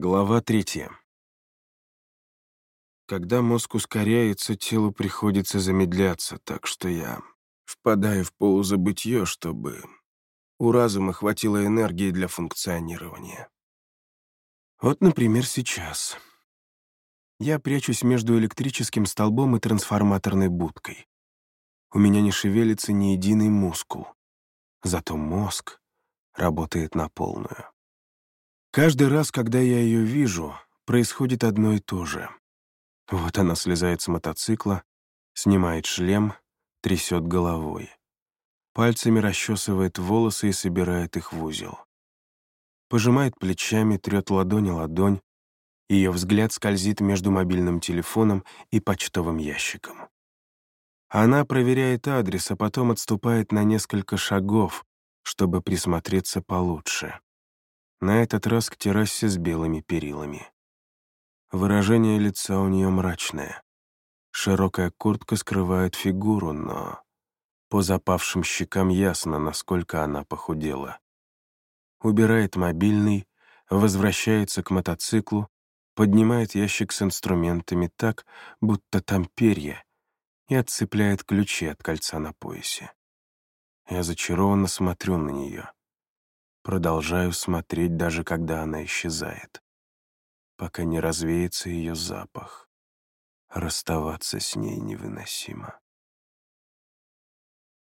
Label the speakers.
Speaker 1: Глава третья. Когда мозг ускоряется, телу приходится замедляться, так что я впадаю в полузабытье, чтобы у разума хватило энергии для функционирования. Вот, например, сейчас. Я прячусь между электрическим столбом и трансформаторной будкой. У меня не шевелится ни единый мускул. Зато мозг работает на полную. Каждый раз, когда я ее вижу, происходит одно и то же. Вот она слезает с мотоцикла, снимает шлем, трясет головой. Пальцами расчесывает волосы и собирает их в узел. Пожимает плечами, трет ладонь ладонь, ее взгляд скользит между мобильным телефоном и почтовым ящиком. Она проверяет адрес, а потом отступает на несколько шагов, чтобы присмотреться получше. На этот раз к террасе с белыми перилами. Выражение лица у нее мрачное. Широкая куртка скрывает фигуру, но по запавшим щекам ясно, насколько она похудела. Убирает мобильный, возвращается к мотоциклу, поднимает ящик с инструментами так, будто там перья, и отцепляет ключи от кольца на поясе. Я зачарованно смотрю на нее. Продолжаю смотреть, даже когда она исчезает, пока не развеется ее запах. Расставаться с ней невыносимо.